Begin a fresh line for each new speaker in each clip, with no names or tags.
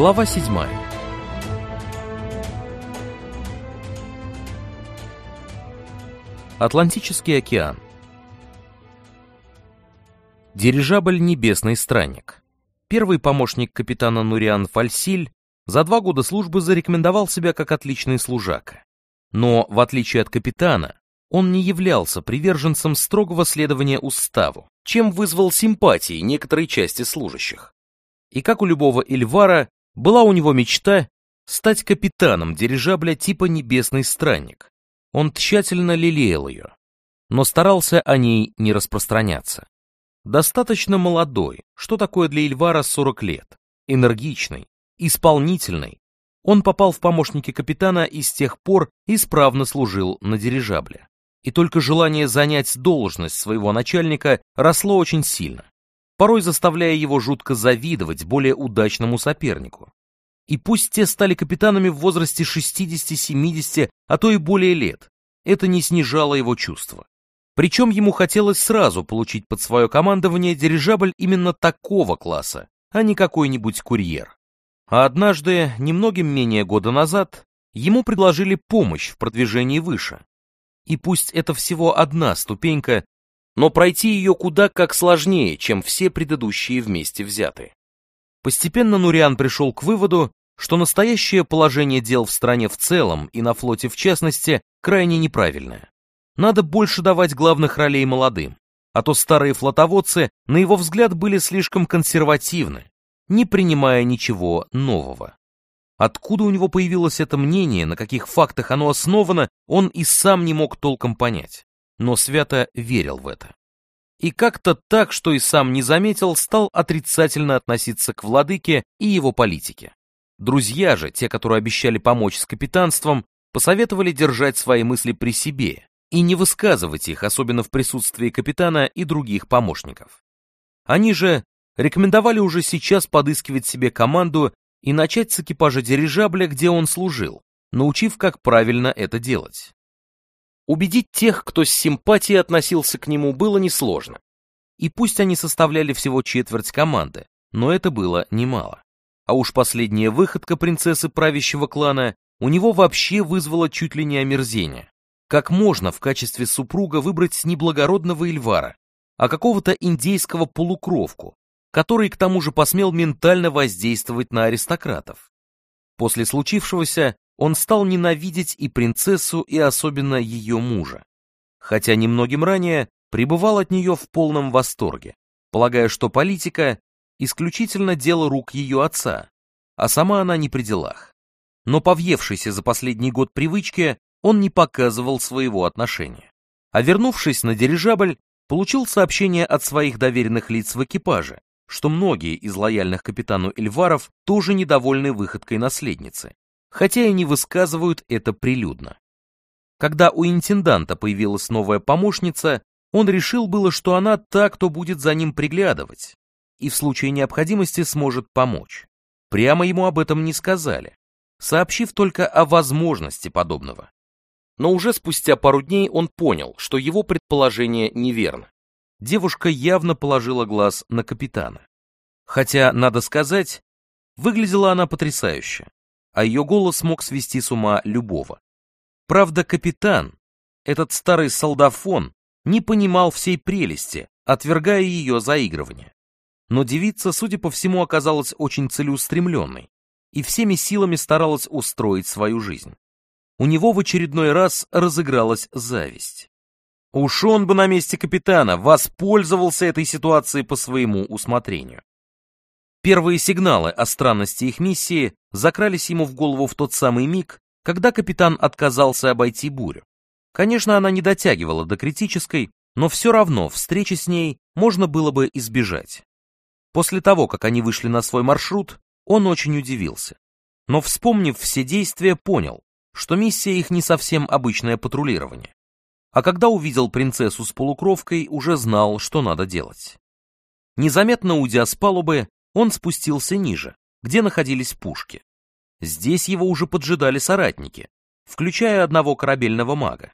Глава 7 Атлантический океан Дирижабль «Небесный странник». Первый помощник капитана Нуриан Фальсиль за два года службы зарекомендовал себя как отличный служака. Но, в отличие от капитана, он не являлся приверженцем строгого следования уставу, чем вызвал симпатии некоторой части служащих. И как у любого Эльвара, была у него мечта стать капитаном дирижабля типа «Небесный странник». Он тщательно лелеял ее, но старался о ней не распространяться. Достаточно молодой, что такое для Ильвара 40 лет, энергичный, исполнительный. Он попал в помощники капитана и с тех пор исправно служил на дирижабле. И только желание занять должность своего начальника росло очень сильно порой заставляя его жутко завидовать более удачному сопернику. И пусть те стали капитанами в возрасте 60-70, а то и более лет, это не снижало его чувства. Причем ему хотелось сразу получить под свое командование дирижабль именно такого класса, а не какой-нибудь курьер. А однажды, немногим менее года назад, ему предложили помощь в продвижении выше. И пусть это всего одна ступенька но пройти ее куда как сложнее, чем все предыдущие вместе взяты. Постепенно Нуриан пришел к выводу, что настоящее положение дел в стране в целом и на флоте в частности крайне неправильное. Надо больше давать главных ролей молодым, а то старые флотоводцы, на его взгляд, были слишком консервативны, не принимая ничего нового. Откуда у него появилось это мнение, на каких фактах оно основано, он и сам не мог толком понять но свято верил в это. И как-то так, что и сам не заметил, стал отрицательно относиться к владыке и его политике. Друзья же, те, которые обещали помочь с капитанством, посоветовали держать свои мысли при себе и не высказывать их, особенно в присутствии капитана и других помощников. Они же рекомендовали уже сейчас подыскивать себе команду и начать с экипажа дирижабля, где он служил, научив, как правильно это делать. Убедить тех, кто с симпатией относился к нему, было несложно. И пусть они составляли всего четверть команды, но это было немало. А уж последняя выходка принцессы правящего клана у него вообще вызвала чуть ли не омерзение. Как можно в качестве супруга выбрать не благородного Эльвара, а какого-то индейского полукровку, который к тому же посмел ментально воздействовать на аристократов? После случившегося он стал ненавидеть и принцессу, и особенно ее мужа. Хотя немногим ранее пребывал от нее в полном восторге, полагая, что политика – исключительно дело рук ее отца, а сама она не при делах. Но повъевшийся за последний год привычке, он не показывал своего отношения. А вернувшись на дирижабль, получил сообщение от своих доверенных лиц в экипаже, что многие из лояльных капитану Эльваров тоже недовольны выходкой наследницы, хотя и не высказывают это прилюдно. Когда у интенданта появилась новая помощница, он решил было, что она та, кто будет за ним приглядывать и в случае необходимости сможет помочь. Прямо ему об этом не сказали, сообщив только о возможности подобного. Но уже спустя пару дней он понял, что его предположение неверно. Девушка явно положила глаз на капитана. Хотя, надо сказать, выглядела она потрясающе а ее голос мог свести с ума любого. Правда, капитан, этот старый солдафон, не понимал всей прелести, отвергая ее заигрывание. Но девица, судя по всему, оказалась очень целеустремленной и всеми силами старалась устроить свою жизнь. У него в очередной раз разыгралась зависть. Уж он бы на месте капитана воспользовался этой ситуацией по своему усмотрению. Первые сигналы о странности их миссии закрались ему в голову в тот самый миг, когда капитан отказался обойти бурю. Конечно, она не дотягивала до критической, но все равно встречи с ней можно было бы избежать. После того, как они вышли на свой маршрут, он очень удивился. Но вспомнив все действия, понял, что миссия их не совсем обычное патрулирование. А когда увидел принцессу с полукровкой, уже знал, что надо делать. Незаметно уйдя с палубы, он спустился ниже, где находились пушки. Здесь его уже поджидали соратники, включая одного корабельного мага.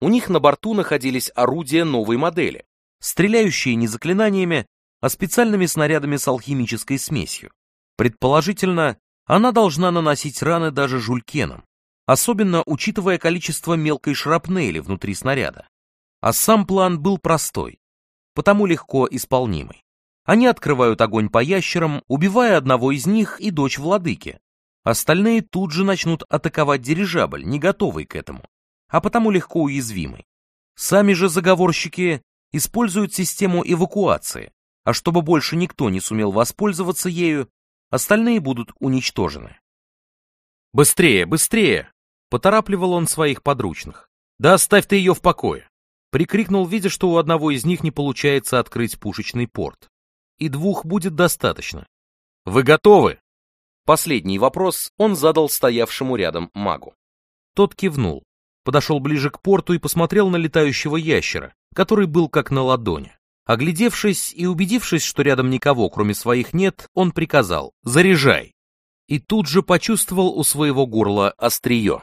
У них на борту находились орудия новой модели, стреляющие не заклинаниями, а специальными снарядами с алхимической смесью. Предположительно, она должна наносить раны даже жулькенам, особенно учитывая количество мелкой шрапнели внутри снаряда. А сам план был простой, потому легко исполнимый. Они открывают огонь по ящерам, убивая одного из них и дочь владыки. Остальные тут же начнут атаковать дирижабль, не готовый к этому, а потому легко уязвимый. Сами же заговорщики используют систему эвакуации, а чтобы больше никто не сумел воспользоваться ею, остальные будут уничтожены. «Быстрее, быстрее!» — поторапливал он своих подручных. «Да оставь ты ее в покое!» — прикрикнул, видя, что у одного из них не получается открыть пушечный порт и двух будет достаточно. Вы готовы? Последний вопрос он задал стоявшему рядом магу. Тот кивнул, подошел ближе к порту и посмотрел на летающего ящера, который был как на ладони. Оглядевшись и убедившись, что рядом никого, кроме своих, нет, он приказал «Заряжай!» и тут же почувствовал у своего горла острие.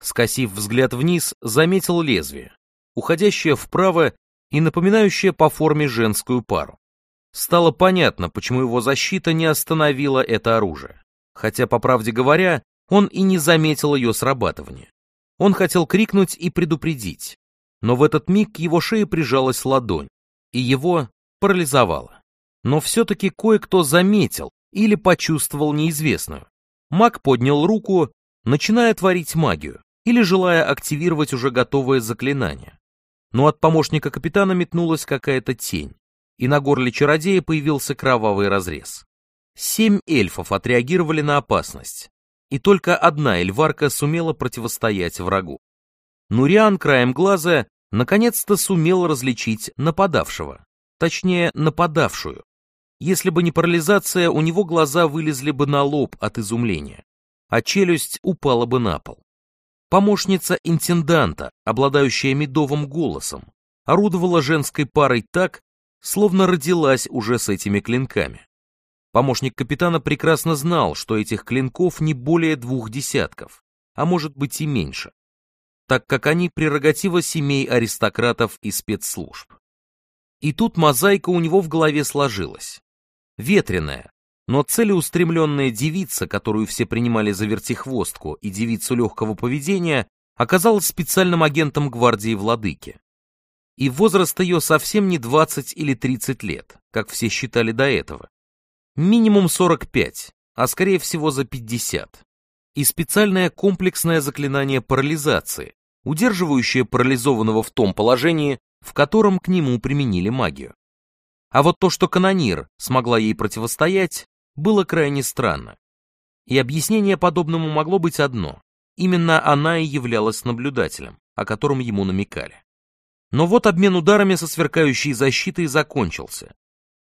Скосив взгляд вниз, заметил лезвие, уходящее вправо и напоминающее по форме женскую пару. Стало понятно, почему его защита не остановила это оружие. Хотя, по правде говоря, он и не заметил ее срабатывания. Он хотел крикнуть и предупредить, но в этот миг к его шее прижалась ладонь, и его парализовало. Но все-таки кое-кто заметил или почувствовал неизвестную. Маг поднял руку, начиная творить магию или желая активировать уже готовое заклинание. Но от помощника капитана метнулась какая-то тень и на горле чародея появился кровавый разрез. Семь эльфов отреагировали на опасность, и только одна эльварка сумела противостоять врагу. Нуриан краем глаза наконец-то сумел различить нападавшего, точнее нападавшую. Если бы не парализация, у него глаза вылезли бы на лоб от изумления, а челюсть упала бы на пол. Помощница интенданта, обладающая медовым голосом, орудовала женской парой так, словно родилась уже с этими клинками. Помощник капитана прекрасно знал, что этих клинков не более двух десятков, а может быть и меньше, так как они прерогатива семей аристократов и спецслужб. И тут мозаика у него в голове сложилась. Ветреная, но целеустремленная девица, которую все принимали за вертихвостку и девицу легкого поведения, оказалась специальным агентом гвардии владыки и возраст ее совсем не 20 или 30 лет, как все считали до этого. Минимум 45, а скорее всего за 50. И специальное комплексное заклинание парализации, удерживающее парализованного в том положении, в котором к нему применили магию. А вот то, что канонир смогла ей противостоять, было крайне странно. И объяснение подобному могло быть одно. Именно она и являлась наблюдателем, о котором ему намекали. Но вот обмен ударами со сверкающей защитой закончился,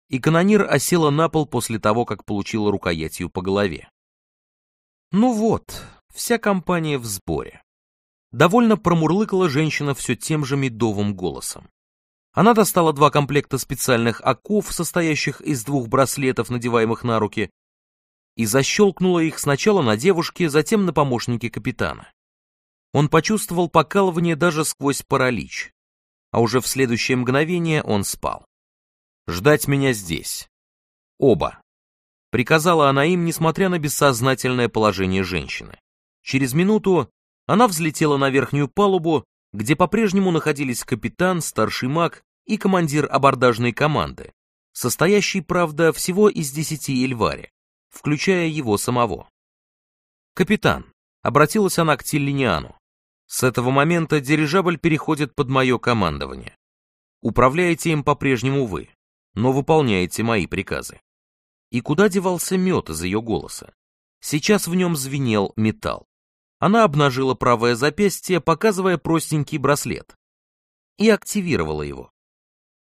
и канонир осела на пол после того, как получила рукоятью по голове. Ну вот, вся компания в сборе. Довольно промурлыкала женщина все тем же медовым голосом. Она достала два комплекта специальных оков, состоящих из двух браслетов, надеваемых на руки, и защелкнула их сначала на девушке, затем на помощнике капитана. Он почувствовал покалывание даже сквозь паралич, а уже в следующее мгновение он спал. «Ждать меня здесь. Оба!» Приказала она им, несмотря на бессознательное положение женщины. Через минуту она взлетела на верхнюю палубу, где по-прежнему находились капитан, старший маг и командир абордажной команды, состоящий, правда, всего из десяти эльвари, включая его самого. «Капитан», — обратилась она к Тиллиниану, с этого момента дирижабль переходит под мое командование. Управляете им по-прежнему вы, но выполняете мои приказы. И куда девался мед из ее голоса? Сейчас в нем звенел металл. Она обнажила правое запястье, показывая простенький браслет, и активировала его.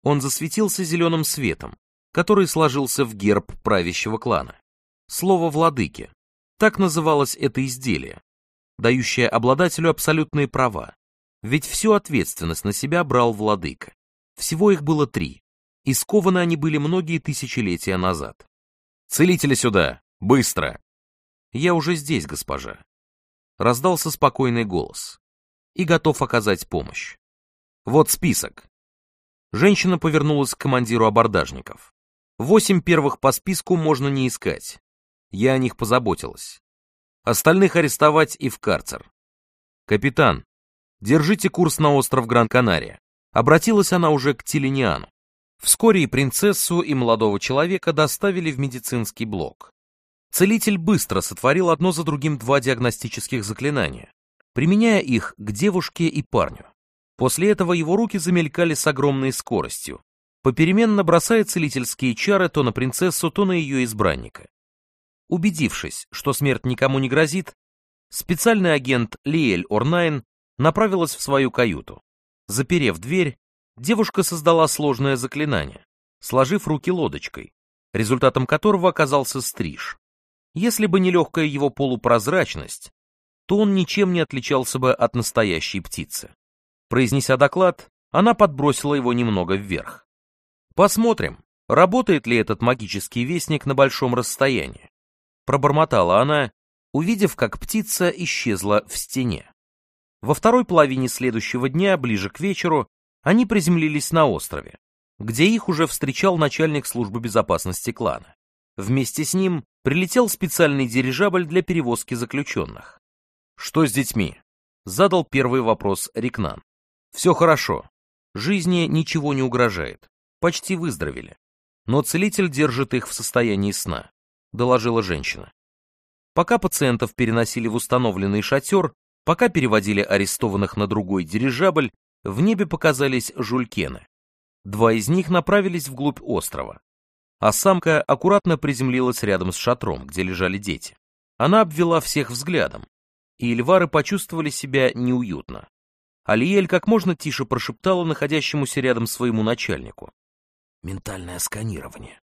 Он засветился зеленым светом, который сложился в герб правящего клана. Слово «владыки». Так называлось это изделие, дающая обладателю абсолютные права, ведь всю ответственность на себя брал владыка. Всего их было три, и скованы они были многие тысячелетия назад. «Целители сюда! Быстро!» «Я уже здесь, госпожа!» Раздался спокойный голос. «И готов оказать помощь. Вот список!» Женщина повернулась к командиру абордажников. «Восемь первых по списку можно не искать. Я о них позаботилась. Остальных арестовать и в карцер. «Капитан, держите курс на остров Гран-Канария». Обратилась она уже к Телениану. Вскоре и принцессу, и молодого человека доставили в медицинский блок. Целитель быстро сотворил одно за другим два диагностических заклинания, применяя их к девушке и парню. После этого его руки замелькали с огромной скоростью, попеременно бросая целительские чары то на принцессу, то на ее избранника. Убедившись, что смерть никому не грозит, специальный агент Лиэль Орнайн направилась в свою каюту. Заперев дверь, девушка создала сложное заклинание, сложив руки лодочкой, результатом которого оказался стриж. Если бы не легкая его полупрозрачность, то он ничем не отличался бы от настоящей птицы. Произнеся доклад, она подбросила его немного вверх. Посмотрим, работает ли этот магический вестник на большом расстоянии. Пробормотала она, увидев, как птица исчезла в стене. Во второй половине следующего дня, ближе к вечеру, они приземлились на острове, где их уже встречал начальник службы безопасности клана. Вместе с ним прилетел специальный дирижабль для перевозки заключенных. «Что с детьми?» — задал первый вопрос Рикнан. «Все хорошо. Жизни ничего не угрожает. Почти выздоровели. Но целитель держит их в состоянии сна. — доложила женщина. Пока пациентов переносили в установленный шатер, пока переводили арестованных на другой дирижабль, в небе показались жулькены. Два из них направились вглубь острова. А самка аккуратно приземлилась рядом с шатром, где лежали дети. Она обвела всех взглядом, и эльвары почувствовали себя неуютно. Алиэль как можно тише прошептала находящемуся рядом своему начальнику. «Ментальное сканирование.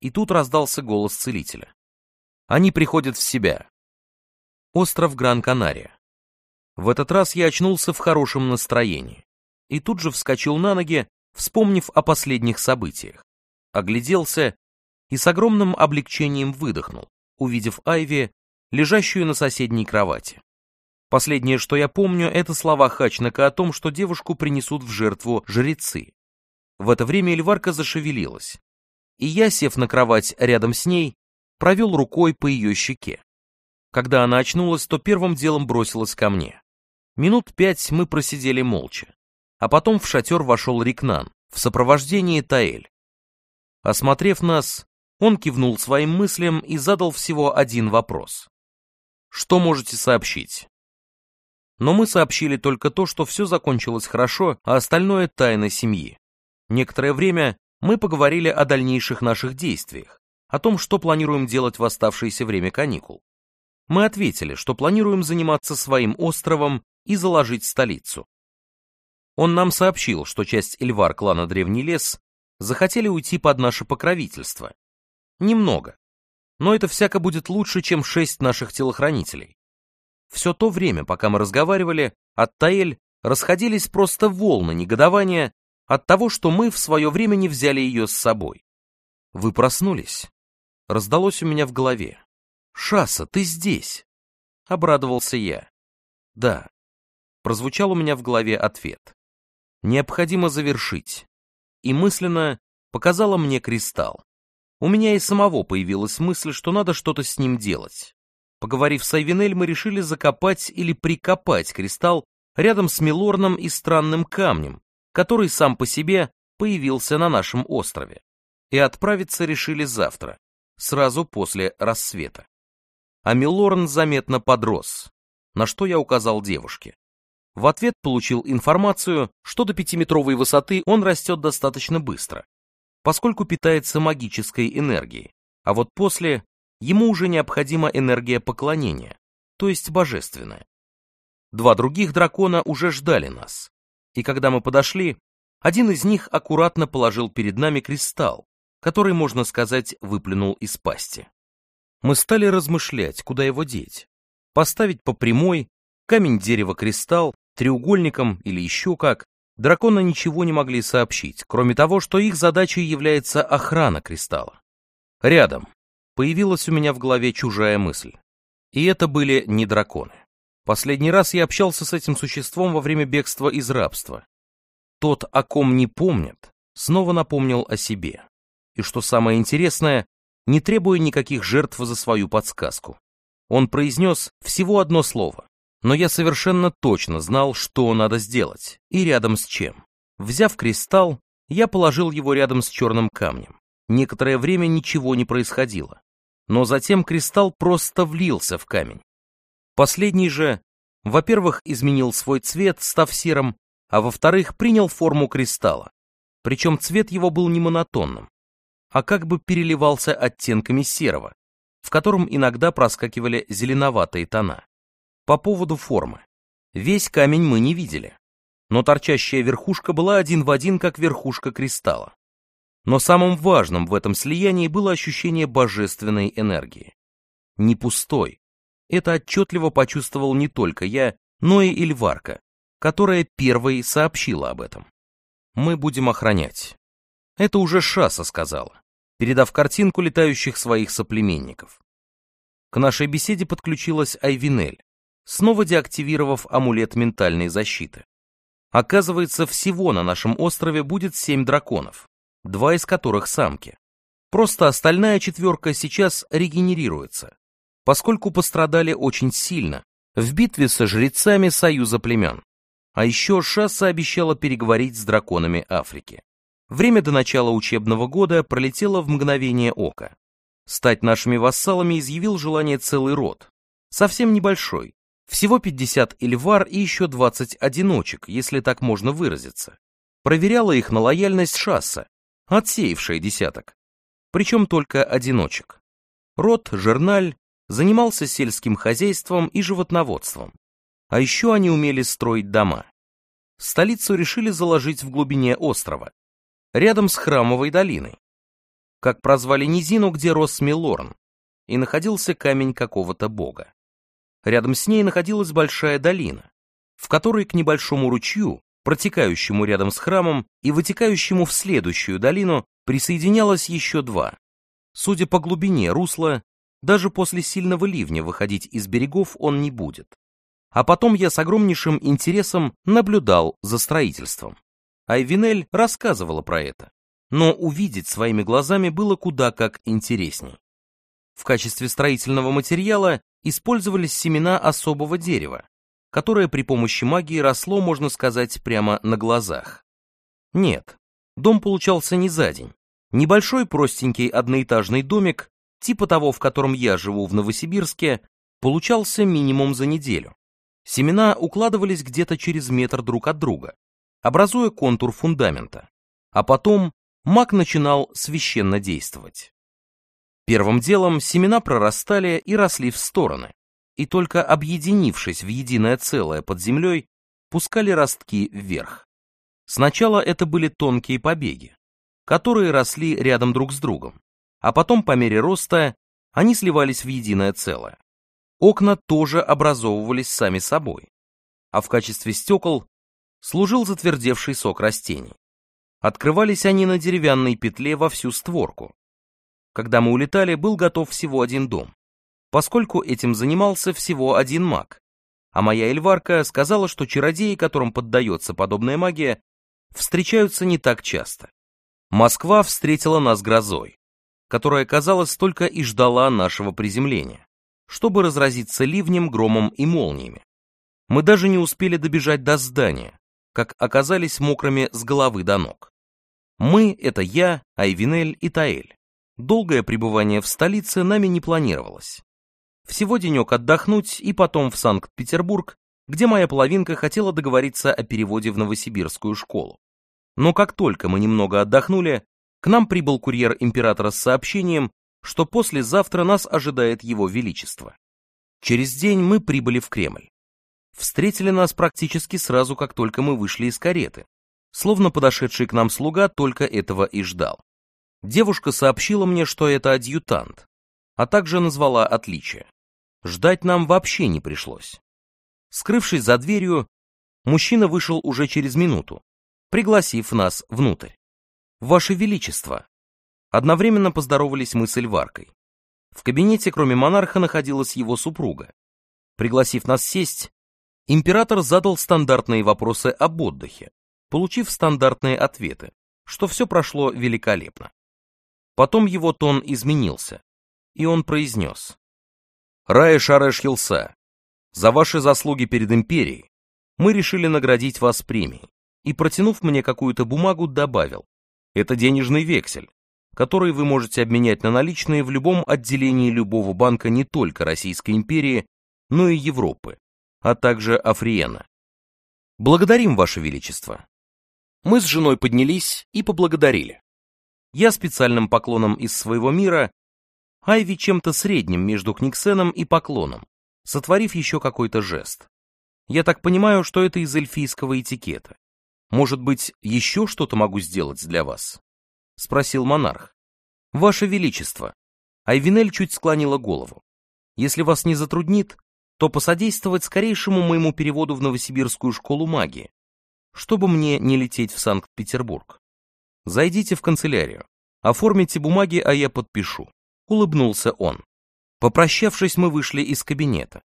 И тут раздался голос целителя. Они приходят в себя. Остров Гран-Канария. В этот раз я очнулся в хорошем настроении. И тут же вскочил на ноги, вспомнив о последних событиях. Огляделся и с огромным облегчением выдохнул, увидев Айви, лежащую на соседней кровати. Последнее, что я помню, это слова Хачнака о том, что девушку принесут в жертву жрецы. В это время Эльварка зашевелилась и я, сев на кровать рядом с ней, провел рукой по ее щеке. Когда она очнулась, то первым делом бросилась ко мне. Минут пять мы просидели молча, а потом в шатер вошел Рикнан в сопровождении Таэль. Осмотрев нас, он кивнул своим мыслям и задал всего один вопрос. «Что можете сообщить?» Но мы сообщили только то, что все закончилось хорошо, а остальное — тайна семьи. Некоторое время мы поговорили о дальнейших наших действиях, о том, что планируем делать в оставшееся время каникул. Мы ответили, что планируем заниматься своим островом и заложить столицу. Он нам сообщил, что часть Эльвар клана Древний Лес захотели уйти под наше покровительство. Немного. Но это всяко будет лучше, чем шесть наших телохранителей. Все то время, пока мы разговаривали, от Таэль расходились просто волны негодования от того, что мы в свое время не взяли ее с собой. Вы проснулись. Раздалось у меня в голове. «Шаса, ты здесь!» Обрадовался я. «Да». Прозвучал у меня в голове ответ. «Необходимо завершить». И мысленно показала мне кристалл. У меня и самого появилась мысль, что надо что-то с ним делать. Поговорив с Айвенель, мы решили закопать или прикопать кристалл рядом с Милорном и странным камнем, который сам по себе появился на нашем острове, и отправиться решили завтра, сразу после рассвета. А Милорн заметно подрос, на что я указал девушке. В ответ получил информацию, что до пятиметровой высоты он растет достаточно быстро, поскольку питается магической энергией, а вот после ему уже необходима энергия поклонения, то есть божественная. Два других дракона уже ждали нас, и когда мы подошли, один из них аккуратно положил перед нами кристалл, который, можно сказать, выплюнул из пасти. Мы стали размышлять, куда его деть. Поставить по прямой, камень, дерево, кристалл, треугольником или еще как, драконы ничего не могли сообщить, кроме того, что их задачей является охрана кристалла. Рядом появилась у меня в голове чужая мысль. И это были не драконы. Последний раз я общался с этим существом во время бегства из рабства. Тот, о ком не помнят, снова напомнил о себе. И что самое интересное, не требуя никаких жертв за свою подсказку. Он произнес всего одно слово, но я совершенно точно знал, что надо сделать и рядом с чем. Взяв кристалл, я положил его рядом с черным камнем. Некоторое время ничего не происходило. Но затем кристалл просто влился в камень, Последний же, во-первых, изменил свой цвет, став серым, а во-вторых, принял форму кристалла. Причем цвет его был не монотонным, а как бы переливался оттенками серого, в котором иногда проскакивали зеленоватые тона. По поводу формы. Весь камень мы не видели, но торчащая верхушка была один в один, как верхушка кристалла. Но самым важным в этом слиянии было ощущение божественной энергии. Не пустой, это отчетливо почувствовал не только я, но и Эльварка, которая первой сообщила об этом. «Мы будем охранять». Это уже Шаса сказала, передав картинку летающих своих соплеменников. К нашей беседе подключилась Айвинель, снова деактивировав амулет ментальной защиты. Оказывается, всего на нашем острове будет семь драконов, два из которых самки. Просто остальная четверка сейчас регенерируется, поскольку пострадали очень сильно в битве со жрецами Союза племен. А еще Шасса обещала переговорить с драконами Африки. Время до начала учебного года пролетело в мгновение ока. Стать нашими вассалами изъявил желание целый род. Совсем небольшой. Всего 50 эльвар и еще 20 одиночек, если так можно выразиться. Проверяла их на лояльность шасса, отсеявшая десяток. Причем только одиночек. Род Жерналь занимался сельским хозяйством и животноводством. А еще они умели строить дома. Столицу решили заложить в глубине острова, рядом с Храмовой долиной, как прозвали низину, где рос Милорн, и находился камень какого-то бога. Рядом с ней находилась большая долина, в которой к небольшому ручью, протекающему рядом с храмом и вытекающему в следующую долину, присоединялось еще два. Судя по глубине русла, даже после сильного ливня выходить из берегов он не будет. А потом я с огромнейшим интересом наблюдал за строительством. Айвинель рассказывала про это, но увидеть своими глазами было куда как интересней. В качестве строительного материала использовались семена особого дерева, которое при помощи магии росло, можно сказать, прямо на глазах. Нет, дом получался не за день. Небольшой простенький одноэтажный домик типа того, в котором я живу в Новосибирске, получался минимум за неделю. Семена укладывались где-то через метр друг от друга, образуя контур фундамента. А потом маг начинал священно действовать. Первым делом семена прорастали и росли в стороны, и только объединившись в единое целое под землей, пускали ростки вверх. Сначала это были тонкие побеги, которые росли рядом друг с другом, а потом по мере роста они сливались в единое целое. Окна тоже образовывались сами собой, а в качестве стекол служил затвердевший сок растений. Открывались они на деревянной петле во всю створку. Когда мы улетали, был готов всего один дом, поскольку этим занимался всего один маг, а моя эльварка сказала, что чародеи, которым поддается подобная магия, встречаются не так часто. Москва встретила нас грозой которая, казалось, только и ждала нашего приземления, чтобы разразиться ливнем, громом и молниями. Мы даже не успели добежать до здания, как оказались мокрыми с головы до ног. Мы — это я, Айвинель и Таэль. Долгое пребывание в столице нами не планировалось. Всего денек отдохнуть и потом в Санкт-Петербург, где моя половинка хотела договориться о переводе в новосибирскую школу. Но как только мы немного отдохнули, к нам прибыл курьер императора с сообщением, что послезавтра нас ожидает его величество. Через день мы прибыли в Кремль. Встретили нас практически сразу, как только мы вышли из кареты, словно подошедший к нам слуга только этого и ждал. Девушка сообщила мне, что это адъютант, а также назвала отличие. Ждать нам вообще не пришлось. Скрывшись за дверью, мужчина вышел уже через минуту, пригласив нас внутрь. «Ваше Величество!» Одновременно поздоровались мы с Эльваркой. В кабинете, кроме монарха, находилась его супруга. Пригласив нас сесть, император задал стандартные вопросы об отдыхе, получив стандартные ответы, что все прошло великолепно. Потом его тон изменился, и он произнес. «Раэш Ареш за ваши заслуги перед империей мы решили наградить вас премией», и, протянув мне какую-то бумагу, добавил. Это денежный вексель, который вы можете обменять на наличные в любом отделении любого банка не только Российской империи, но и Европы, а также Африена. Благодарим, Ваше Величество. Мы с женой поднялись и поблагодарили. Я специальным поклоном из своего мира, а Айви чем-то средним между книксеном и поклоном, сотворив еще какой-то жест. Я так понимаю, что это из эльфийского этикета. Может быть, еще что-то могу сделать для вас?» — спросил монарх. «Ваше Величество!» Айвинель чуть склонила голову. «Если вас не затруднит, то посодействовать скорейшему моему переводу в Новосибирскую школу магии, чтобы мне не лететь в Санкт-Петербург. Зайдите в канцелярию, оформите бумаги, а я подпишу», — улыбнулся он. Попрощавшись, мы вышли из кабинета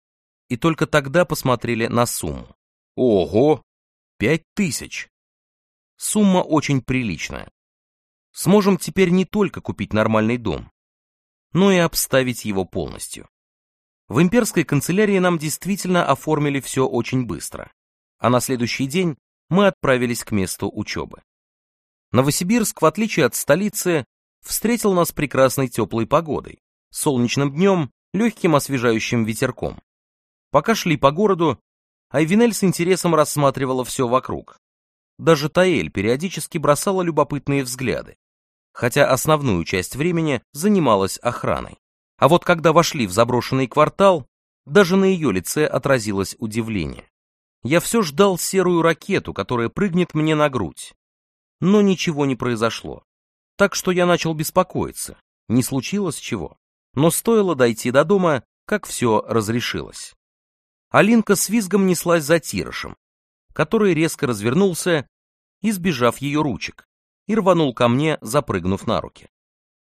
и только тогда посмотрели на сумму. Ого! Пять тысяч! Сумма очень приличная. Сможем теперь не только купить нормальный дом, но и обставить его полностью. В имперской канцелярии нам действительно оформили все очень быстро, а на следующий день мы отправились к месту учебы. Новосибирск, в отличие от столицы, встретил нас прекрасной теплой погодой, солнечным днем, легким освежающим ветерком. Пока шли по городу, Айвинель с интересом рассматривала все вокруг, даже Таэль периодически бросала любопытные взгляды, хотя основную часть времени занималась охраной. А вот когда вошли в заброшенный квартал, даже на ее лице отразилось удивление. Я все ждал серую ракету, которая прыгнет мне на грудь. Но ничего не произошло. Так что я начал беспокоиться. Не случилось чего. Но стоило дойти до дома, как все разрешилось. Алинка с визгом неслась за Тирошем, который резко развернулся избежав ее ручек, и рванул ко мне, запрыгнув на руки.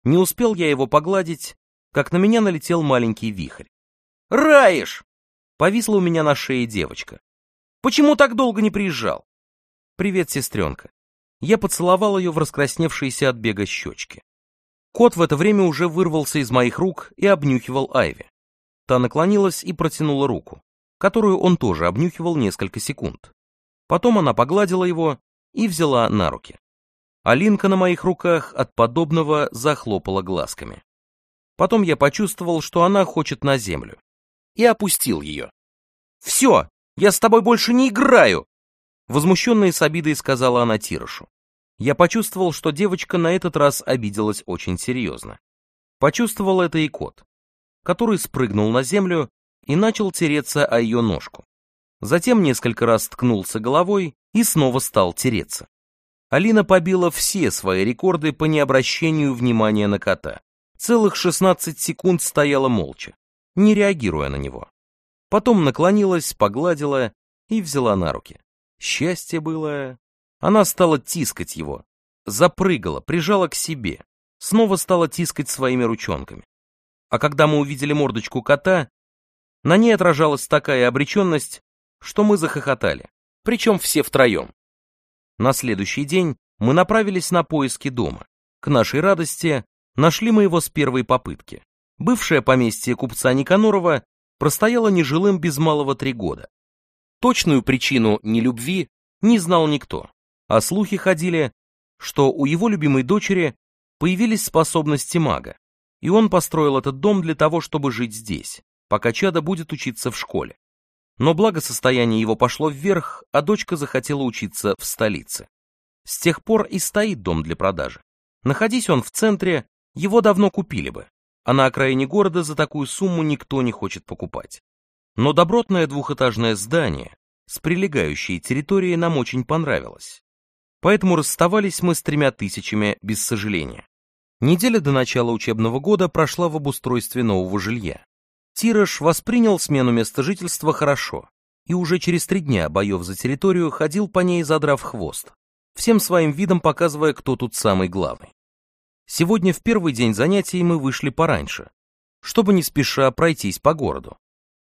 Не успел я его погладить, как на меня налетел маленький вихрь. «Раиш!» — повисла у меня на шее девочка. «Почему так долго не приезжал?» «Привет, сестренка». Я поцеловал ее в раскрасневшиеся от бега щечки. Кот в это время уже вырвался из моих рук и обнюхивал Айви. Та наклонилась и протянула руку, которую он тоже обнюхивал несколько секунд. Потом она погладила его и взяла на руки. Алинка на моих руках от подобного захлопала глазками. Потом я почувствовал, что она хочет на землю. И опустил ее. «Все, я с тобой больше не играю!» Возмущенная с обидой сказала она Тирышу. Я почувствовал, что девочка на этот раз обиделась очень серьезно. Почувствовал это и кот, который спрыгнул на землю и начал тереться о ее ножку. Затем несколько раз ткнулся головой и снова стал тереться. Алина побила все свои рекорды по необращению внимания на кота. Целых 16 секунд стояла молча, не реагируя на него. Потом наклонилась, погладила и взяла на руки. Счастье было... Она стала тискать его, запрыгала, прижала к себе, снова стала тискать своими ручонками. А когда мы увидели мордочку кота, на ней отражалась такая обреченность, что мы захохотали причем все втроем. На следующий день мы направились на поиски дома. К нашей радости нашли мы его с первой попытки. Бывшее поместье купца Никанорова простояло нежилым без малого три года. Точную причину нелюбви не знал никто, а слухи ходили, что у его любимой дочери появились способности мага, и он построил этот дом для того, чтобы жить здесь, пока Чада будет учиться в школе. Но благосостояние его пошло вверх, а дочка захотела учиться в столице. С тех пор и стоит дом для продажи. Находись он в центре, его давно купили бы, а на окраине города за такую сумму никто не хочет покупать. Но добротное двухэтажное здание с прилегающей территорией нам очень понравилось. Поэтому расставались мы с тремя тысячами без сожаления. Неделя до начала учебного года прошла в обустройстве нового жилья. Тирыш воспринял смену места жительства хорошо и уже через три дня боев за территорию ходил по ней, задрав хвост, всем своим видом показывая, кто тут самый главный. Сегодня в первый день занятий мы вышли пораньше, чтобы не спеша пройтись по городу.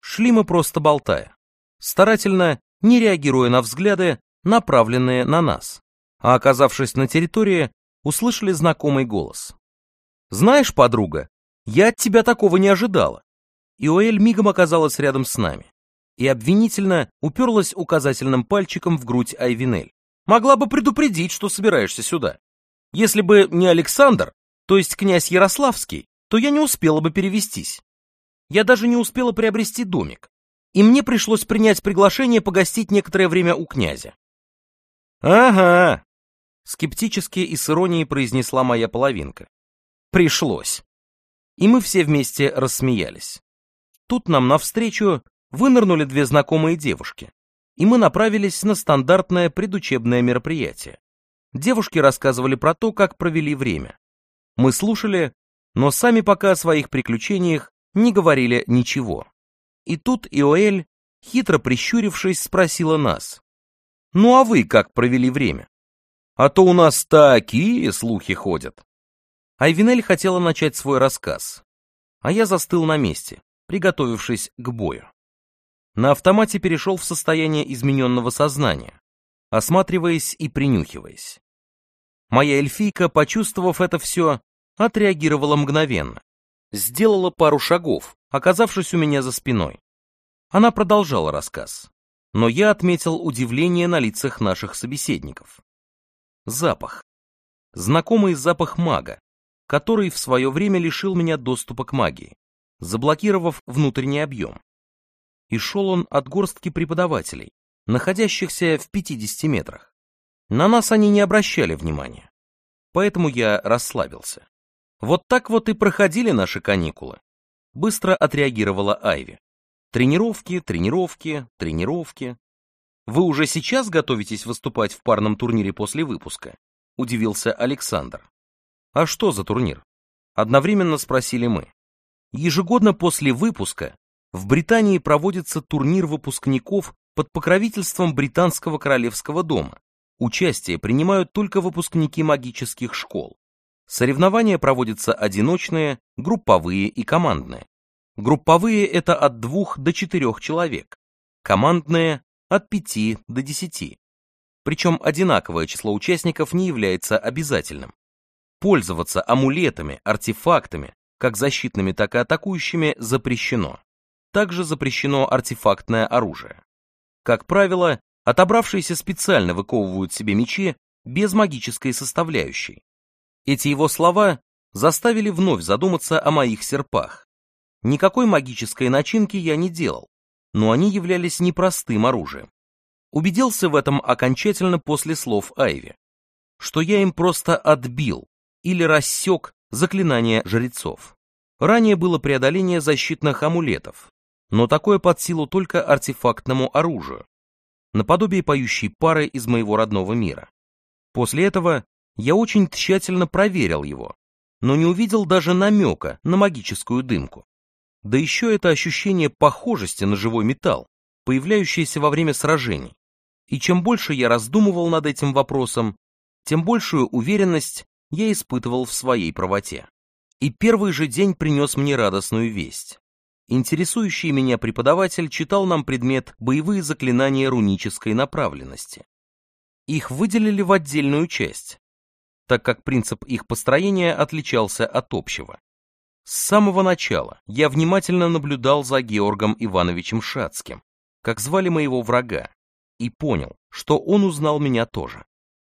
Шли мы просто болтая, старательно не реагируя на взгляды, направленные на нас. А оказавшись на территории, услышали знакомый голос. «Знаешь, подруга, я от тебя такого не ожидала. Иоэль мигом оказалась рядом с нами и обвинительно уперлась указательным пальчиком в грудь Айвинель. Могла бы предупредить, что собираешься сюда. Если бы не Александр, то есть князь Ярославский, то я не успела бы перевестись. Я даже не успела приобрести домик, и мне пришлось принять приглашение погостить некоторое время у князя. «Ага», — скептически и с иронией произнесла моя половинка. «Пришлось». И мы все вместе рассмеялись. Тут нам навстречу вынырнули две знакомые девушки, и мы направились на стандартное предучебное мероприятие. Девушки рассказывали про то, как провели время. Мы слушали, но сами пока о своих приключениях не говорили ничего. И тут Иоэль, хитро прищурившись, спросила нас. «Ну а вы как провели время? А то у нас такие слухи ходят». Айвинель хотела начать свой рассказ, а я застыл на месте приготовившись к бою. На автомате перешел в состояние измененного сознания, осматриваясь и принюхиваясь. Моя эльфийка, почувствовав это все, отреагировала мгновенно. Сделала пару шагов, оказавшись у меня за спиной. Она продолжала рассказ, но я отметил удивление на лицах наших собеседников. Запах. Знакомый запах мага, который в свое время лишил меня доступа к магии заблокировав внутренний объем. И шел он от горстки преподавателей, находящихся в 50 метрах. На нас они не обращали внимания. Поэтому я расслабился. Вот так вот и проходили наши каникулы. Быстро отреагировала Айви. Тренировки, тренировки, тренировки. Вы уже сейчас готовитесь выступать в парном турнире после выпуска? Удивился Александр. А что за турнир? Одновременно спросили мы. Ежегодно после выпуска в Британии проводится турнир выпускников под покровительством Британского королевского дома. Участие принимают только выпускники магических школ. Соревнования проводятся одиночные, групповые и командные. Групповые – это от двух до четырех человек, командные – от пяти до 10. Причем одинаковое число участников не является обязательным. Пользоваться амулетами, артефактами, как защитными, так и атакующими, запрещено. Также запрещено артефактное оружие. Как правило, отобравшиеся специально выковывают себе мечи без магической составляющей. Эти его слова заставили вновь задуматься о моих серпах. Никакой магической начинки я не делал, но они являлись непростым оружием. Убедился в этом окончательно после слов Айви, что я им просто отбил или рассек Заклинание жрецов. Ранее было преодоление защитных амулетов, но такое под силу только артефактному оружию, наподобие поющей пары из моего родного мира. После этого я очень тщательно проверил его, но не увидел даже намека на магическую дымку. Да еще это ощущение похожести на живой металл, появляющееся во время сражений. И чем больше я раздумывал над этим вопросом, тем большую уверенность я испытывал в своей правоте. И первый же день принес мне радостную весть. Интересующий меня преподаватель читал нам предмет «Боевые заклинания рунической направленности». Их выделили в отдельную часть, так как принцип их построения отличался от общего. С самого начала я внимательно наблюдал за Георгом Ивановичем Шацким, как звали моего врага, и понял, что он узнал меня тоже.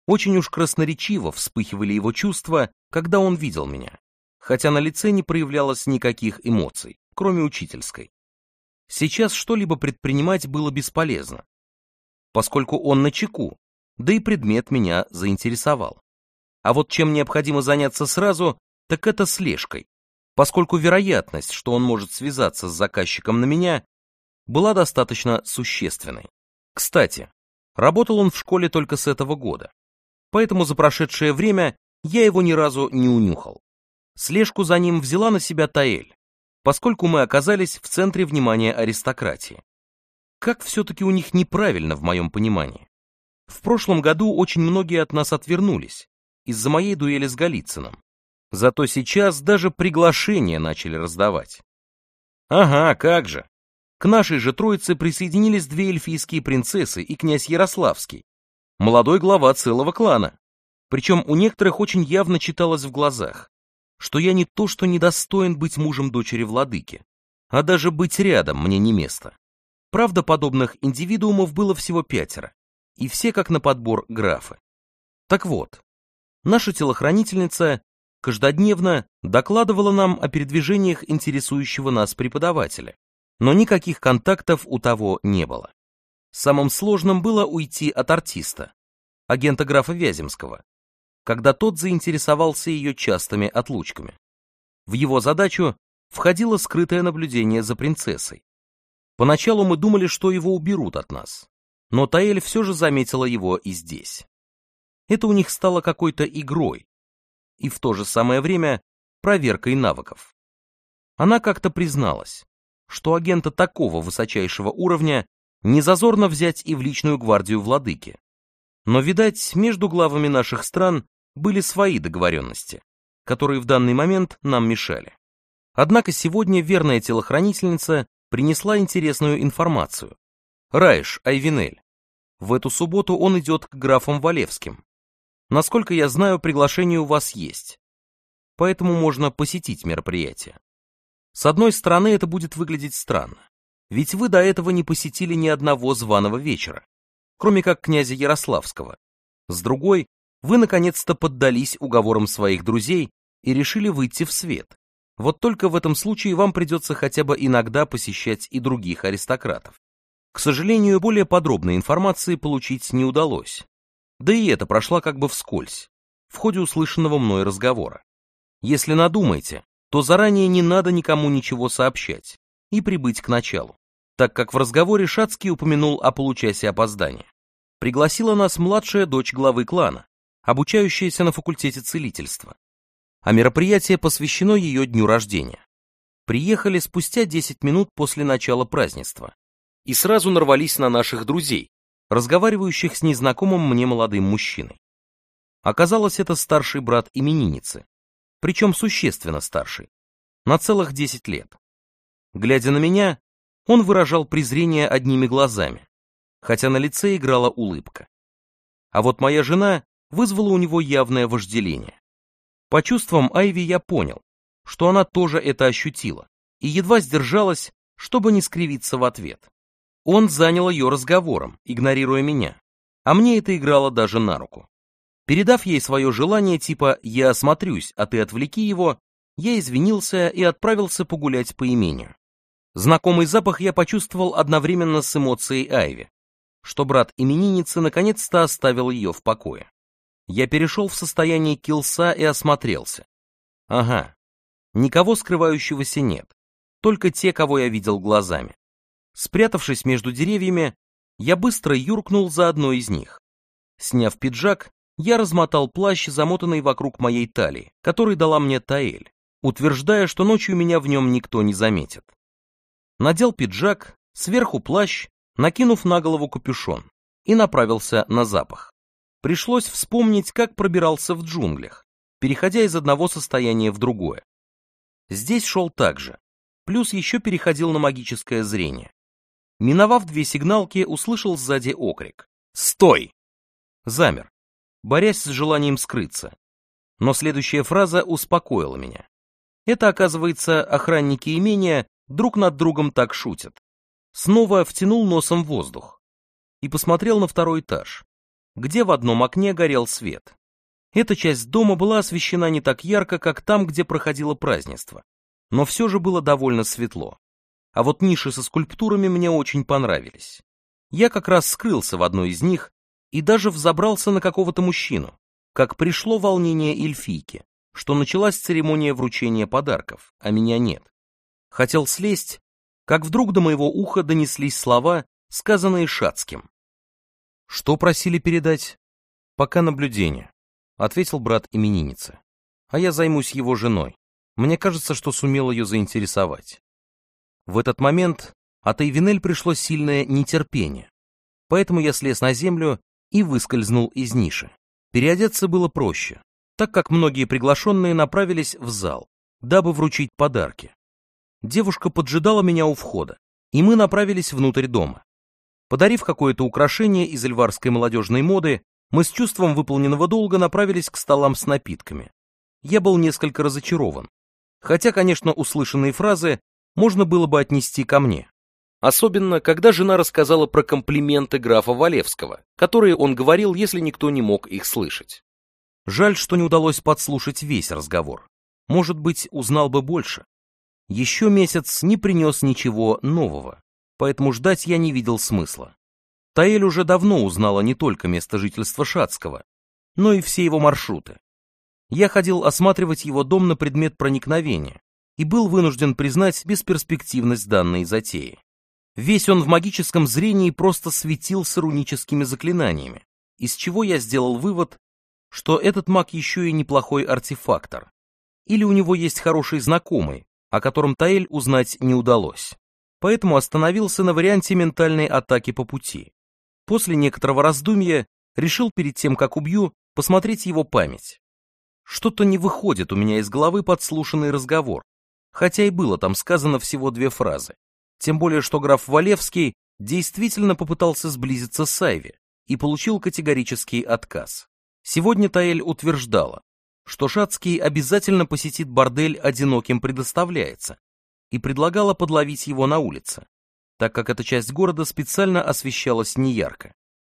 Очень уж красноречиво вспыхивали его чувства, когда он видел меня, хотя на лице не проявлялось никаких эмоций, кроме учительской. Сейчас что-либо предпринимать было бесполезно, поскольку он на чеку, да и предмет меня заинтересовал. А вот чем необходимо заняться сразу, так это слежкой, поскольку вероятность, что он может связаться с заказчиком на меня, была достаточно существенной. Кстати, работал он в школе только с этого года, поэтому за прошедшее время я его ни разу не унюхал. Слежку за ним взяла на себя Таэль, поскольку мы оказались в центре внимания аристократии. Как все-таки у них неправильно в моем понимании. В прошлом году очень многие от нас отвернулись из-за моей дуэли с Голицыным. Зато сейчас даже приглашения начали раздавать. Ага, как же. К нашей же троице присоединились две эльфийские принцессы и князь Ярославский, молодой глава целого клана. Причем у некоторых очень явно читалось в глазах, что я не то что недостоин быть мужем дочери владыки, а даже быть рядом мне не место. Правда, подобных индивидуумов было всего пятеро, и все как на подбор графы. Так вот, наша телохранительница каждодневно докладывала нам о передвижениях интересующего нас преподавателя, но никаких контактов у того не было. Самым сложным было уйти от артиста, агента графа Вяземского, когда тот заинтересовался ее частыми отлучками. В его задачу входило скрытое наблюдение за принцессой. Поначалу мы думали, что его уберут от нас, но Таэль все же заметила его и здесь. Это у них стало какой-то игрой, и в то же самое время проверкой навыков. Она как-то призналась, что агента такого высочайшего уровня незазорно взять и в личную гвардию владыки. Но, видать, между главами наших стран были свои договоренности, которые в данный момент нам мешали. Однако сегодня верная телохранительница принесла интересную информацию. Раиш Айвинель. В эту субботу он идет к графам Валевским. Насколько я знаю, приглашение у вас есть. Поэтому можно посетить мероприятие. С одной стороны, это будет выглядеть странно. Ведь вы до этого не посетили ни одного званого вечера, кроме как князя Ярославского. С другой, вы наконец-то поддались уговорам своих друзей и решили выйти в свет. Вот только в этом случае вам придется хотя бы иногда посещать и других аристократов. К сожалению, более подробной информации получить не удалось. Да и это прошло как бы вскользь, в ходе услышанного мной разговора. Если надумаете, то заранее не надо никому ничего сообщать и прибыть к началу так как в разговоре Шацкий упомянул о получасе опоздания. Пригласила нас младшая дочь главы клана, обучающаяся на факультете целительства. А мероприятие посвящено ее дню рождения. Приехали спустя 10 минут после начала празднества и сразу нарвались на наших друзей, разговаривающих с незнакомым мне молодым мужчиной. Оказалось, это старший брат именинницы, причем существенно старший, на целых 10 лет. Глядя на меня, он выражал презрение одними глазами, хотя на лице играла улыбка. А вот моя жена вызвала у него явное вожделение. По чувствам Айви я понял, что она тоже это ощутила, и едва сдержалась, чтобы не скривиться в ответ. Он занял ее разговором, игнорируя меня, а мне это играло даже на руку. Передав ей свое желание типа «я осмотрюсь, а ты отвлеки его», я извинился и отправился погулять по имению. Знакомый запах я почувствовал одновременно с эмоцией Айви, что брат именинницы наконец-то оставил ее в покое. Я перешел в состояние килса и осмотрелся. Ага, никого скрывающегося нет, только те, кого я видел глазами. Спрятавшись между деревьями, я быстро юркнул за одной из них. Сняв пиджак, я размотал плащ, замотанный вокруг моей талии, который дала мне Таэль, утверждая, что ночью меня в нем никто не заметит надел пиджак, сверху плащ, накинув на голову капюшон, и направился на запах. Пришлось вспомнить, как пробирался в джунглях, переходя из одного состояния в другое. Здесь шел так же, плюс еще переходил на магическое зрение. Миновав две сигналки, услышал сзади окрик. «Стой!» Замер, борясь с желанием скрыться. Но следующая фраза успокоила меня. Это, оказывается, охранники имения друг над другом так шутят. Снова втянул носом воздух и посмотрел на второй этаж, где в одном окне горел свет. Эта часть дома была освещена не так ярко, как там, где проходило празднество, но все же было довольно светло. А вот ниши со скульптурами мне очень понравились. Я как раз скрылся в одной из них и даже взобрался на какого-то мужчину, как пришло волнение эльфийки, что началась церемония вручения подарков, а меня нет. Хотел слезть, как вдруг до моего уха донеслись слова, сказанные Шацким. «Что просили передать?» «Пока наблюдение», — ответил брат именинницы. «А я займусь его женой. Мне кажется, что сумел ее заинтересовать». В этот момент от Эйвенель пришло сильное нетерпение, поэтому я слез на землю и выскользнул из ниши. Переодеться было проще, так как многие приглашенные направились в зал, дабы вручить подарки, девушка поджидала меня у входа, и мы направились внутрь дома. Подарив какое-то украшение из эльварской молодежной моды, мы с чувством выполненного долга направились к столам с напитками. Я был несколько разочарован. Хотя, конечно, услышанные фразы можно было бы отнести ко мне. Особенно, когда жена рассказала про комплименты графа Валевского, которые он говорил, если никто не мог их слышать. Жаль, что не удалось подслушать весь разговор. Может быть, узнал бы больше. Еще месяц не принес ничего нового, поэтому ждать я не видел смысла. Таэль уже давно узнала не только место жительства Шацкого, но и все его маршруты. Я ходил осматривать его дом на предмет проникновения и был вынужден признать бесперспективность данной затеи. Весь он в магическом зрении просто светился руническими заклинаниями, из чего я сделал вывод, что этот маг еще и неплохой артефактор. Или у него есть хороший знакомый, о котором Таэль узнать не удалось, поэтому остановился на варианте ментальной атаки по пути. После некоторого раздумья решил перед тем, как убью, посмотреть его память. Что-то не выходит у меня из головы подслушанный разговор, хотя и было там сказано всего две фразы. Тем более, что граф Валевский действительно попытался сблизиться с Айви и получил категорический отказ. Сегодня Таэль утверждала, что Шацкий обязательно посетит бордель одиноким предоставляется, и предлагала подловить его на улице, так как эта часть города специально освещалась неярко.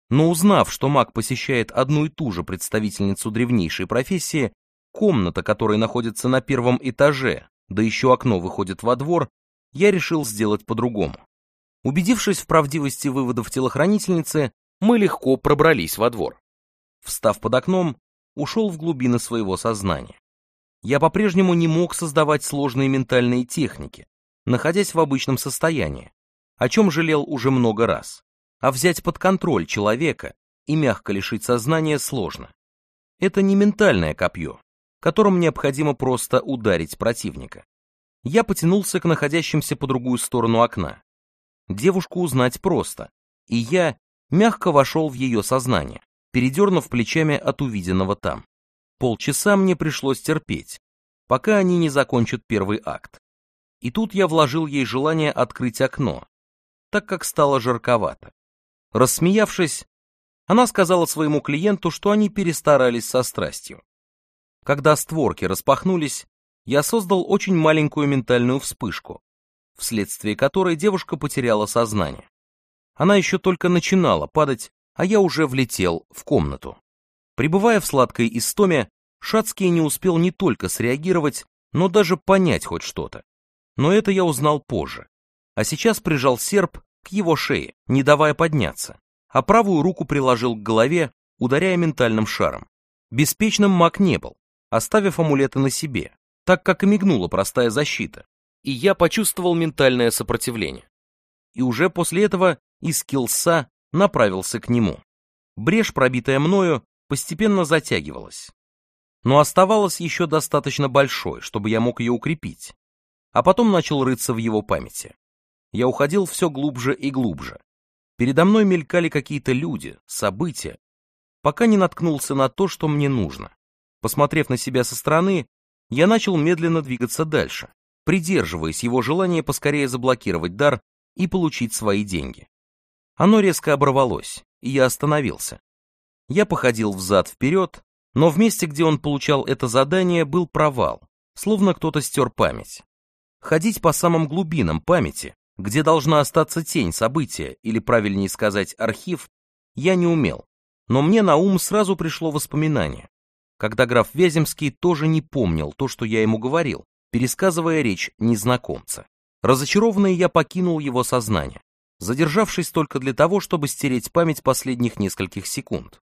Но узнав, что маг посещает одну и ту же представительницу древнейшей профессии, комната которой находится на первом этаже, да еще окно выходит во двор, я решил сделать по-другому. Убедившись в правдивости выводов телохранительницы, мы легко пробрались во двор. Встав под окном, ушел в глубины своего сознания. Я по-прежнему не мог создавать сложные ментальные техники, находясь в обычном состоянии, о чем жалел уже много раз. А взять под контроль человека и мягко лишить сознания сложно. Это не ментальное копье, которым необходимо просто ударить противника. Я потянулся к находящимся по другую сторону окна. Девушку узнать просто, и я мягко вошел в ее сознание передернув плечами от увиденного там. Полчаса мне пришлось терпеть, пока они не закончат первый акт. И тут я вложил ей желание открыть окно, так как стало жарковато. Рассмеявшись, она сказала своему клиенту, что они перестарались со страстью. Когда створки распахнулись, я создал очень маленькую ментальную вспышку, вследствие которой девушка потеряла сознание. Она еще только начинала падать, а я уже влетел в комнату. Пребывая в сладкой истоме, Шацкий не успел не только среагировать, но даже понять хоть что-то. Но это я узнал позже. А сейчас прижал серп к его шее, не давая подняться, а правую руку приложил к голове, ударяя ментальным шаром. Беспечным маг не был, оставив амулеты на себе, так как и мигнула простая защита, и я почувствовал ментальное сопротивление. И уже после этого из килса направился к нему. Брешь, пробитая мною, постепенно затягивалась. Но оставалась еще достаточно большой, чтобы я мог ее укрепить. А потом начал рыться в его памяти. Я уходил все глубже и глубже. Передо мной мелькали какие-то люди, события, пока не наткнулся на то, что мне нужно. Посмотрев на себя со стороны, я начал медленно двигаться дальше, придерживаясь его желания поскорее заблокировать дар и получить свои деньги. Оно резко оборвалось, и я остановился. Я походил взад-вперед, но в месте, где он получал это задание, был провал, словно кто-то стер память. Ходить по самым глубинам памяти, где должна остаться тень события, или правильнее сказать архив, я не умел. Но мне на ум сразу пришло воспоминание, когда граф Вяземский тоже не помнил то, что я ему говорил, пересказывая речь незнакомца. Разочарованный я покинул его сознание задержавшись только для того, чтобы стереть память последних нескольких секунд.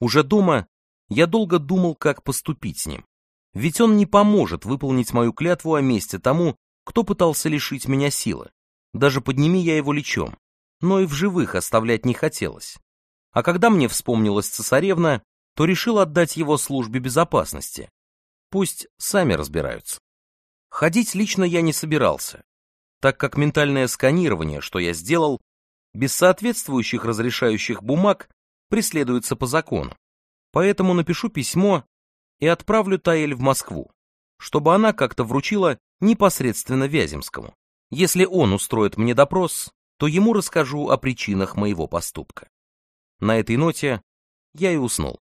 Уже дома я долго думал, как поступить с ним, ведь он не поможет выполнить мою клятву о месте тому, кто пытался лишить меня силы. Даже подними я его лечом, но и в живых оставлять не хотелось. А когда мне вспомнилась цесаревна, то решил отдать его службе безопасности. Пусть сами разбираются. Ходить лично я не собирался, так как ментальное сканирование, что я сделал, без соответствующих разрешающих бумаг преследуется по закону. Поэтому напишу письмо и отправлю Таэль в Москву, чтобы она как-то вручила непосредственно Вяземскому. Если он устроит мне допрос, то ему расскажу о причинах моего поступка. На этой ноте я и уснул.